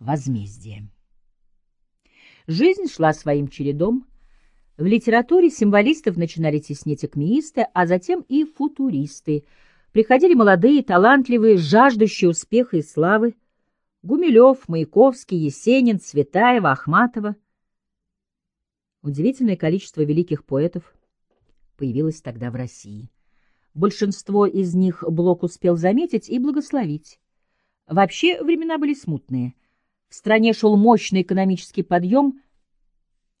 Возмездие. Жизнь шла своим чередом. В литературе символистов начинали теснить акмеисты, а затем и футуристы. Приходили молодые, талантливые, жаждущие успеха и славы. Гумилев, Маяковский, Есенин, Цветаева, Ахматова. Удивительное количество великих поэтов появилось тогда в России. Большинство из них Блок успел заметить и благословить. Вообще времена были смутные. В стране шел мощный экономический подъем,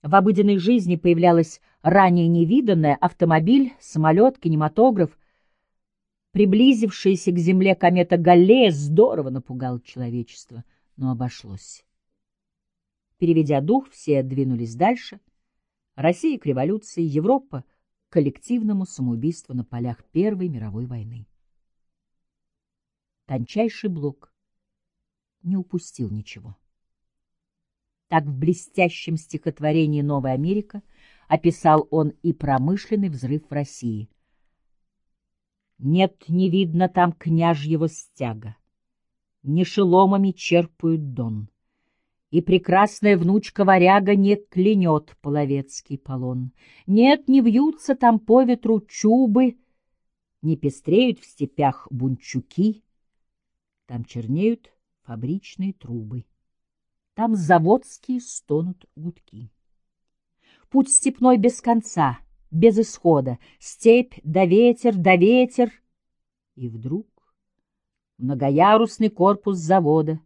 в обыденной жизни появлялась ранее невиданная автомобиль, самолет, кинематограф. Приблизившаяся к Земле комета Галлея здорово напугала человечество, но обошлось. Переведя дух, все двинулись дальше. Россия к революции, Европа к коллективному самоубийству на полях Первой мировой войны. Тончайший блок не упустил ничего. Так в блестящем стихотворении «Новая Америка» описал он и промышленный взрыв в России. Нет, не видно там княжьего стяга, не шеломами черпают дон, и прекрасная внучка варяга не клянет половецкий полон. Нет, не вьются там по ветру чубы, не пестреют в степях бунчуки, там чернеют фабричные трубы. Там заводские стонут гудки. Путь степной без конца, без исхода, Степь да ветер, да ветер. И вдруг многоярусный корпус завода,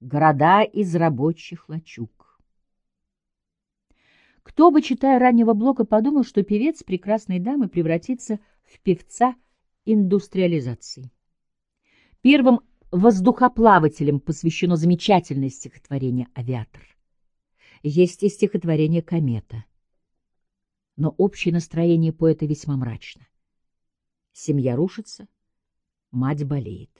Города из рабочих лачуг. Кто бы, читая раннего блока, подумал, что певец прекрасной дамы превратится в певца индустриализации. Первым воздухоплавателям посвящено замечательное стихотворение «Авиатор». Есть и стихотворение «Комета». Но общее настроение поэта весьма мрачно. Семья рушится, мать болеет.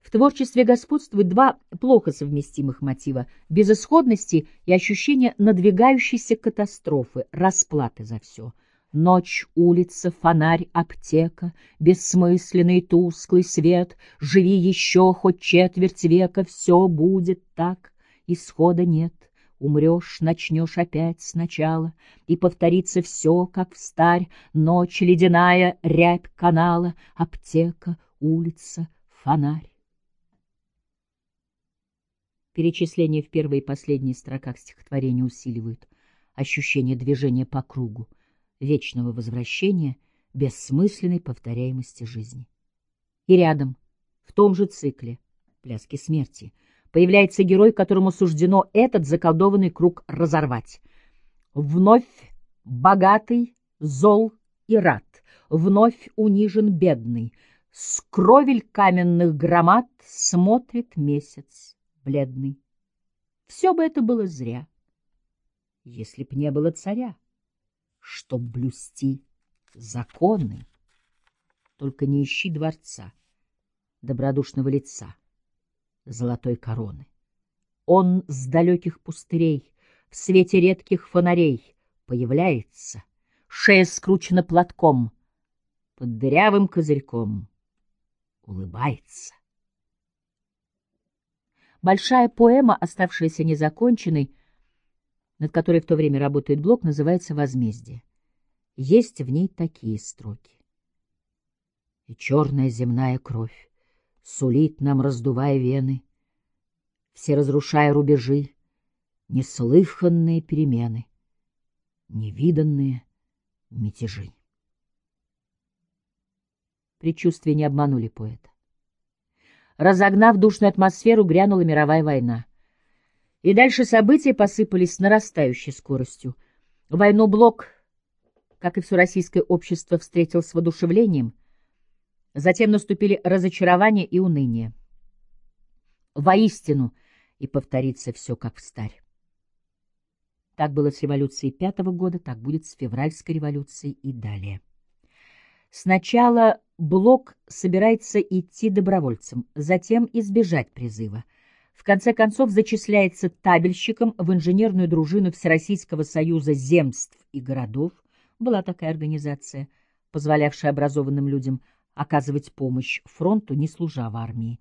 В творчестве господствуют два плохо совместимых мотива — безысходности и ощущения надвигающейся катастрофы, расплаты за все — Ночь, улица, фонарь, аптека, Бессмысленный тусклый свет, Живи еще хоть четверть века, Все будет так, исхода нет. Умрешь, начнешь опять сначала, И повторится все, как в старь, Ночь ледяная, рябь канала, Аптека, улица, фонарь. Перечисление в первой и последней строках стихотворения усиливают ощущение движения по кругу, вечного возвращения, бессмысленной повторяемости жизни. И рядом, в том же цикле, пляски смерти, появляется герой, которому суждено этот заколдованный круг разорвать. Вновь богатый, зол и рад, вновь унижен бедный, с кровель каменных громад смотрит месяц бледный. Все бы это было зря, если б не было царя чтоб блюсти законы. Только не ищи дворца, добродушного лица, золотой короны. Он с далеких пустырей, в свете редких фонарей, появляется, шея скручена платком, под дырявым козырьком улыбается. Большая поэма, оставшаяся незаконченной, над которой в то время работает блок, называется «Возмездие». Есть в ней такие строки. И черная земная кровь сулит нам, раздувая вены, все разрушая рубежи, неслыханные перемены, невиданные мятежи. Предчувствия не обманули поэта. Разогнав душную атмосферу, грянула мировая война. И дальше события посыпались с нарастающей скоростью. Войну Блок, как и все российское общество, встретил с воодушевлением. Затем наступили разочарование и уныние. Воистину, и повторится все как в старь. Так было с революцией пятого года, так будет с февральской революцией и далее. Сначала Блок собирается идти добровольцем, затем избежать призыва — в конце концов зачисляется табельщиком в инженерную дружину Всероссийского союза земств и городов. Была такая организация, позволявшая образованным людям оказывать помощь фронту, не служа в армии.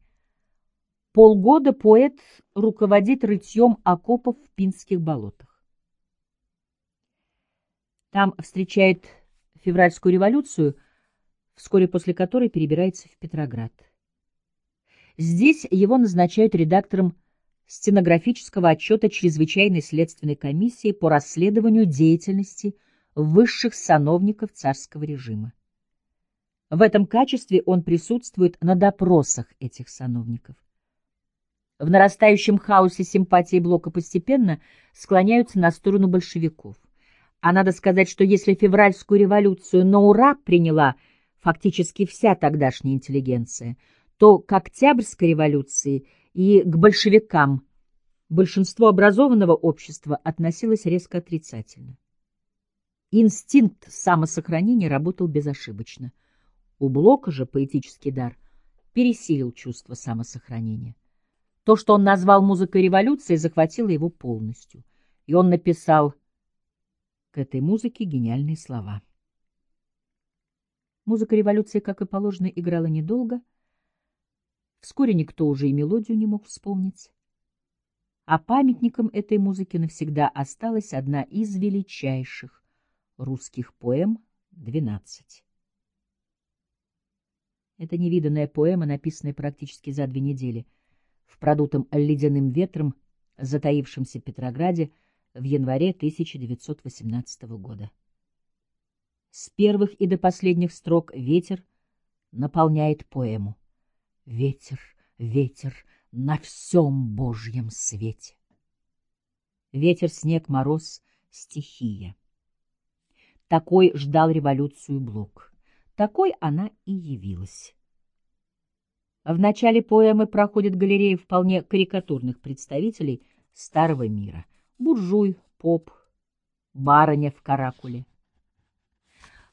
Полгода поэт руководит рытьем окопов в Пинских болотах. Там встречает февральскую революцию, вскоре после которой перебирается в Петроград. Здесь его назначают редактором стенографического отчета Чрезвычайной следственной комиссии по расследованию деятельности высших сановников царского режима. В этом качестве он присутствует на допросах этих сановников. В нарастающем хаосе симпатии Блока постепенно склоняются на сторону большевиков. А надо сказать, что если февральскую революцию на ура приняла фактически вся тогдашняя интеллигенция, то к Октябрьской революции и к большевикам большинство образованного общества относилось резко отрицательно. Инстинкт самосохранения работал безошибочно. У Блока же поэтический дар пересилил чувство самосохранения. То, что он назвал музыкой революции, захватило его полностью. И он написал к этой музыке гениальные слова. Музыка революции, как и положено, играла недолго. Вскоре никто уже и мелодию не мог вспомнить. А памятником этой музыки навсегда осталась одна из величайших русских поэм «Двенадцать». Это невиданная поэма, написанная практически за две недели — в продутом ледяным ветром, затаившемся Петрограде в январе 1918 года. С первых и до последних строк ветер наполняет поэму. Ветер, ветер на всем Божьем свете. Ветер, снег, мороз — стихия. Такой ждал революцию Блок. Такой она и явилась. В начале поэмы проходит галерея вполне карикатурных представителей старого мира. Буржуй, поп, барыня в каракуле.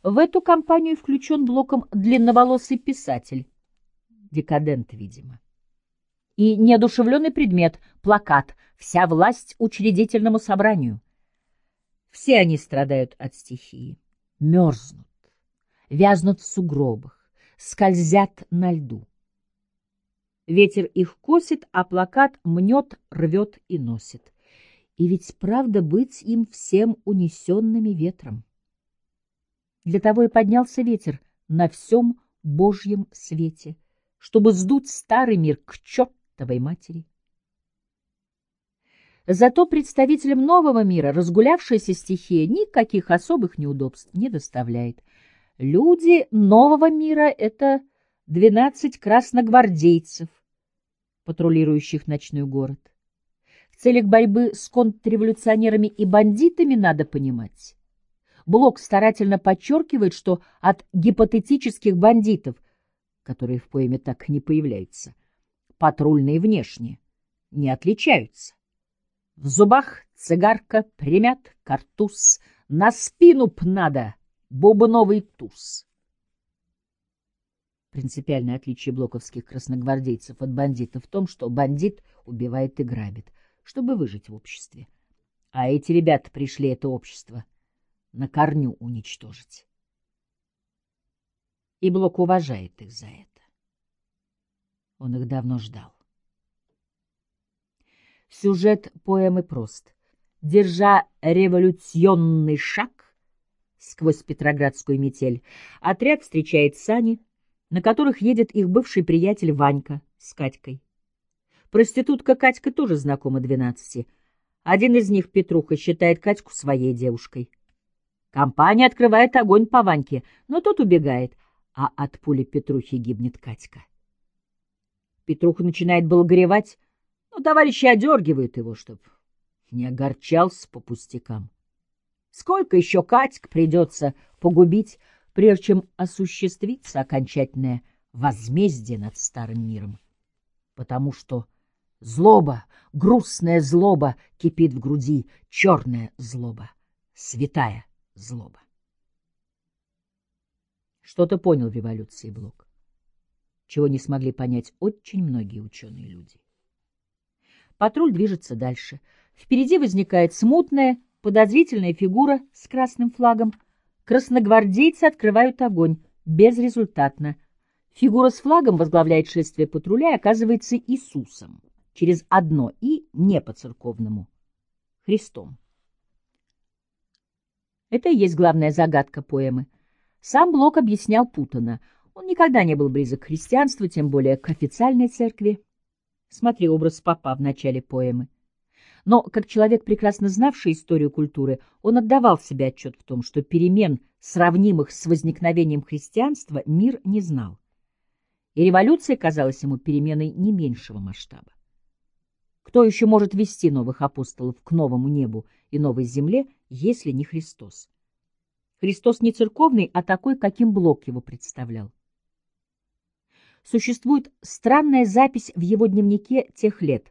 В эту компанию включен блоком длинноволосый писатель, декадент, видимо. И неодушевленный предмет — плакат «Вся власть учредительному собранию». Все они страдают от стихии, мерзнут, вязнут в сугробах, скользят на льду. Ветер их косит, а плакат мнет, рвет и носит. И ведь правда быть им всем унесенными ветром. Для того и поднялся ветер на всем Божьем свете, чтобы сдуть старый мир к чертовой матери. Зато представителям нового мира разгулявшаяся стихия никаких особых неудобств не доставляет. Люди нового мира — это двенадцать красногвардейцев, патрулирующих ночной город. В целях борьбы с контрреволюционерами и бандитами надо понимать. Блок старательно подчеркивает, что от гипотетических бандитов, которые в поэме так не появляются, патрульные внешне не отличаются. В зубах цигарка, примят картуз, на спину б надо бубновый туз. Принципиальное отличие блоковских красногвардейцев от бандитов в том, что бандит убивает и грабит, чтобы выжить в обществе. А эти ребята пришли это общество на корню уничтожить. И Блок уважает их за это. Он их давно ждал. Сюжет поэмы прост. Держа революционный шаг сквозь Петроградскую метель, отряд встречает сани, на которых едет их бывший приятель Ванька с Катькой. Проститутка Катька тоже знакома двенадцати. Один из них, Петруха, считает Катьку своей девушкой. Компания открывает огонь по Ваньке, но тот убегает, а от пули Петрухи гибнет Катька. Петруха начинает было горевать, но товарищи одергивают его, чтоб не огорчался по пустякам. Сколько еще Катьк придется погубить, прежде чем осуществится окончательное возмездие над старым миром. Потому что злоба, грустная злоба кипит в груди, черная злоба, святая злоба. Что-то понял в революции Блок, чего не смогли понять очень многие ученые люди. Патруль движется дальше. Впереди возникает смутная, подозрительная фигура с красным флагом — Красногвардейцы открывают огонь. Безрезультатно. Фигура с флагом возглавляет шествие патруля и оказывается Иисусом через одно и не по-церковному — Христом. Это и есть главная загадка поэмы. Сам Блок объяснял путано. Он никогда не был близок к христианству, тем более к официальной церкви. Смотри образ папа в начале поэмы. Но, как человек, прекрасно знавший историю культуры, он отдавал себе отчет в том, что перемен, сравнимых с возникновением христианства, мир не знал. И революция казалась ему переменой не меньшего масштаба. Кто еще может вести новых апостолов к новому небу и новой земле, если не Христос? Христос не церковный, а такой, каким Блок его представлял. Существует странная запись в его дневнике тех лет,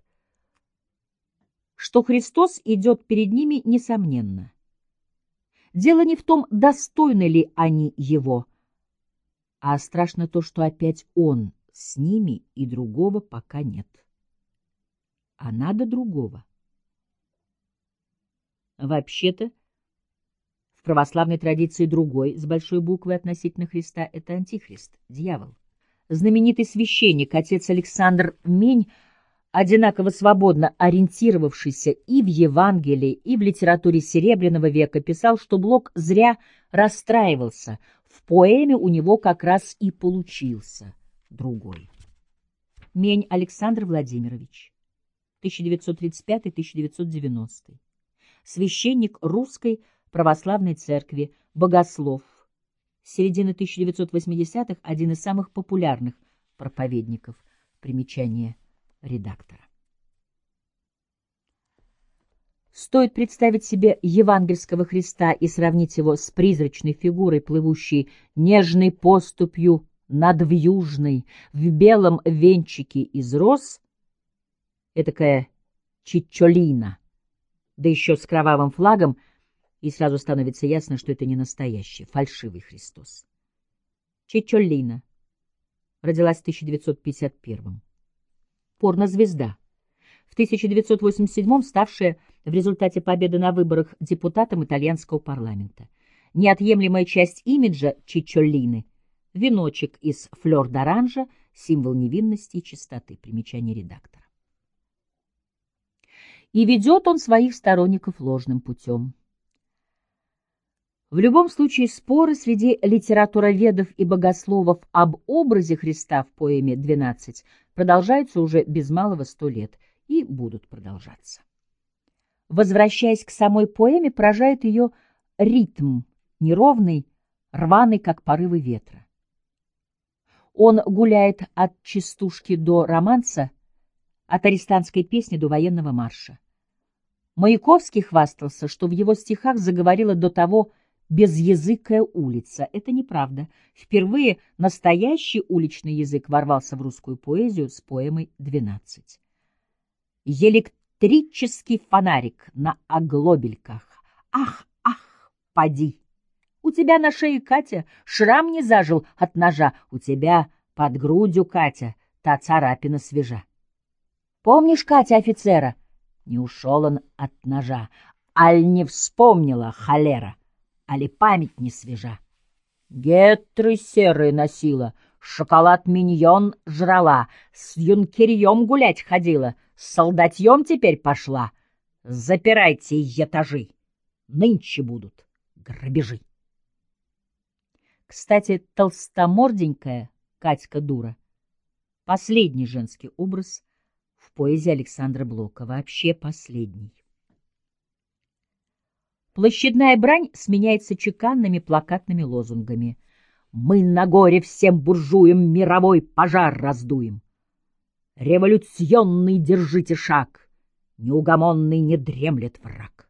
что Христос идет перед ними несомненно. Дело не в том, достойны ли они его, а страшно то, что опять он с ними и другого пока нет. А надо другого. Вообще-то, в православной традиции другой, с большой буквы относительно Христа, это антихрист, дьявол. Знаменитый священник, отец Александр Мень, одинаково свободно ориентировавшийся и в Евангелии, и в литературе Серебряного века, писал, что Блок зря расстраивался. В поэме у него как раз и получился другой. Мень Александр Владимирович, 1935-1990. Священник Русской Православной Церкви, богослов. С середины 1980-х один из самых популярных проповедников. Примечание редактора. Стоит представить себе евангельского Христа и сравнить его с призрачной фигурой, плывущей нежной поступью над вьюжной, в белом венчике из роз, этакая чичолина, да еще с кровавым флагом, и сразу становится ясно, что это не настоящий, фальшивый Христос. Чичолина родилась в 1951 порнозвезда. В 1987 ставшая в результате победы на выборах депутатом итальянского парламента. Неотъемлемая часть имиджа Чичоллины – веночек из флёр-д'оранжа, символ невинности и чистоты, примечание редактора. И ведет он своих сторонников ложным путем. В любом случае споры среди литературоведов и богословов об образе Христа в поэме «12» продолжаются уже без малого сто лет и будут продолжаться. Возвращаясь к самой поэме, поражает ее ритм, неровный, рваный, как порывы ветра. Он гуляет от частушки до романса, от арестантской песни до военного марша. Маяковский хвастался, что в его стихах заговорила до того безязыкая улица. Это неправда. Впервые настоящий уличный язык ворвался в русскую поэзию с поэмой «Двенадцать». Электрический фонарик на оглобельках. Ах, ах, поди! У тебя на шее, Катя, шрам не зажил от ножа. У тебя под грудью, Катя, та царапина свежа. Помнишь, Катя, офицера? Не ушел он от ножа. Аль не вспомнила холера али память не свежа. Гетры серые носила, шоколад миньон жрала, с юнкерьем гулять ходила, с солдатьем теперь пошла. Запирайте этажи, нынче будут грабежи. Кстати, толстоморденькая Катька дура — последний женский образ в поэзии Александра Блока, вообще последний. Площадная брань сменяется чеканными плакатными лозунгами. «Мы на горе всем буржуям мировой пожар раздуем!» «Революционный держите шаг! Неугомонный не дремлет враг!»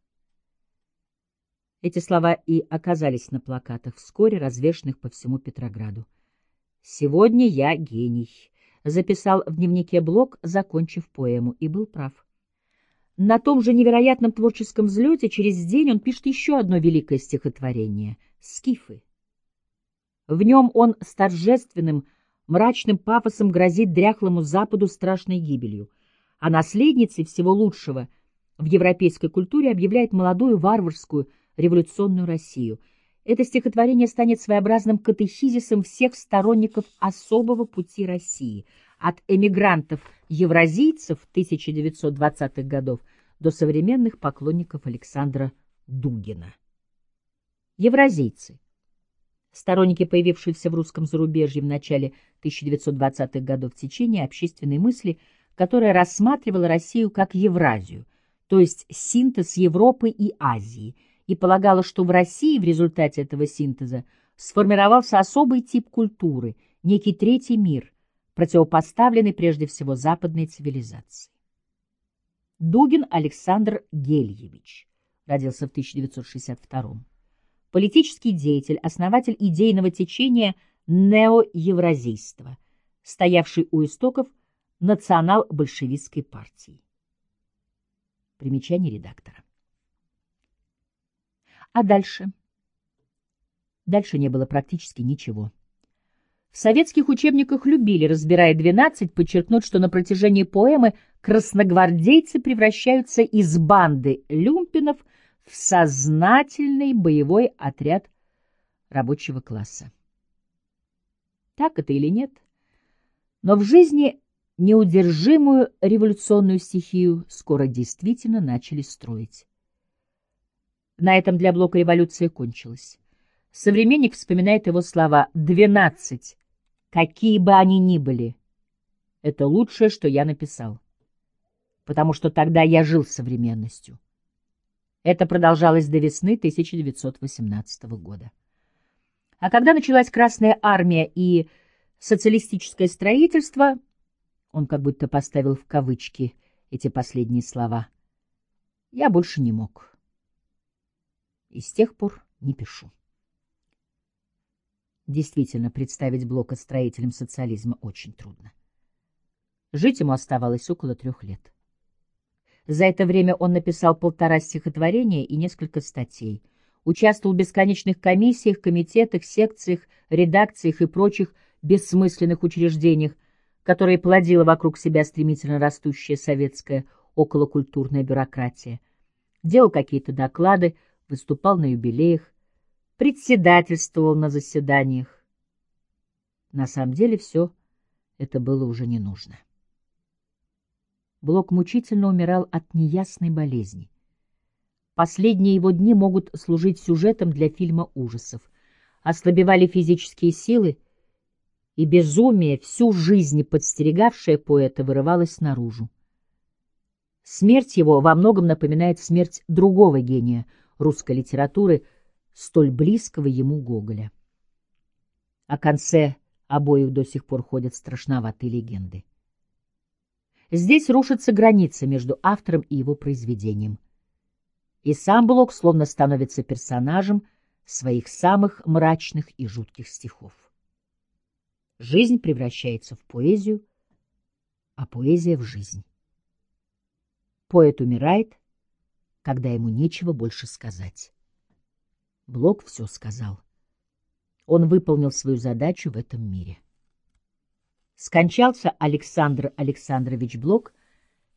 Эти слова и оказались на плакатах, вскоре развешанных по всему Петрограду. «Сегодня я гений», — записал в дневнике Блок, закончив поэму, и был прав. На том же невероятном творческом взлете через день он пишет еще одно великое стихотворение «Скифы». В нем он с торжественным, мрачным пафосом грозит дряхлому Западу страшной гибелью, а наследницей всего лучшего в европейской культуре объявляет молодую варварскую революционную Россию. Это стихотворение станет своеобразным катехизисом всех сторонников особого пути России, от эмигрантов-евразийцев 1920-х годов до современных поклонников Александра Дугина. Евразийцы. Сторонники, появившиеся в русском зарубежье в начале 1920-х годов течения общественной мысли, которая рассматривала Россию как Евразию, то есть синтез Европы и Азии, и полагала, что в России в результате этого синтеза сформировался особый тип культуры, некий третий мир, противопоставленный прежде всего западной цивилизации. Дугин Александр Гельевич родился в 1962 Политический деятель, основатель идейного течения неоевразийства, стоявший у истоков национал-большевистской партии. Примечание редактора. А дальше? Дальше не было практически ничего. В советских учебниках любили, разбирая двенадцать, подчеркнуть, что на протяжении поэмы красногвардейцы превращаются из банды люмпинов в сознательный боевой отряд рабочего класса. Так это или нет? Но в жизни неудержимую революционную стихию скоро действительно начали строить. На этом для блока революция кончилась. Современник вспоминает его слова «двенадцать» какие бы они ни были. Это лучшее, что я написал. Потому что тогда я жил современностью. Это продолжалось до весны 1918 года. А когда началась Красная Армия и социалистическое строительство, он как будто поставил в кавычки эти последние слова, я больше не мог. И с тех пор не пишу. Действительно, представить Блока строителем социализма очень трудно. Жить ему оставалось около трех лет. За это время он написал полтора стихотворения и несколько статей, участвовал в бесконечных комиссиях, комитетах, секциях, редакциях и прочих бессмысленных учреждениях, которые плодила вокруг себя стремительно растущая советская околокультурная бюрократия. Делал какие-то доклады, выступал на юбилеях, председательствовал на заседаниях. На самом деле все это было уже не нужно. Блок мучительно умирал от неясной болезни. Последние его дни могут служить сюжетом для фильма ужасов. Ослабевали физические силы, и безумие, всю жизнь подстерегавшее поэта, вырывалось наружу. Смерть его во многом напоминает смерть другого гения русской литературы — столь близкого ему Гоголя. О конце обоих до сих пор ходят страшноватые легенды. Здесь рушится граница между автором и его произведением. И сам Блок словно становится персонажем своих самых мрачных и жутких стихов. Жизнь превращается в поэзию, а поэзия в жизнь. Поэт умирает, когда ему нечего больше сказать. Блок все сказал. Он выполнил свою задачу в этом мире. Скончался Александр Александрович Блок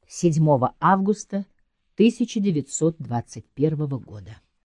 7 августа 1921 года.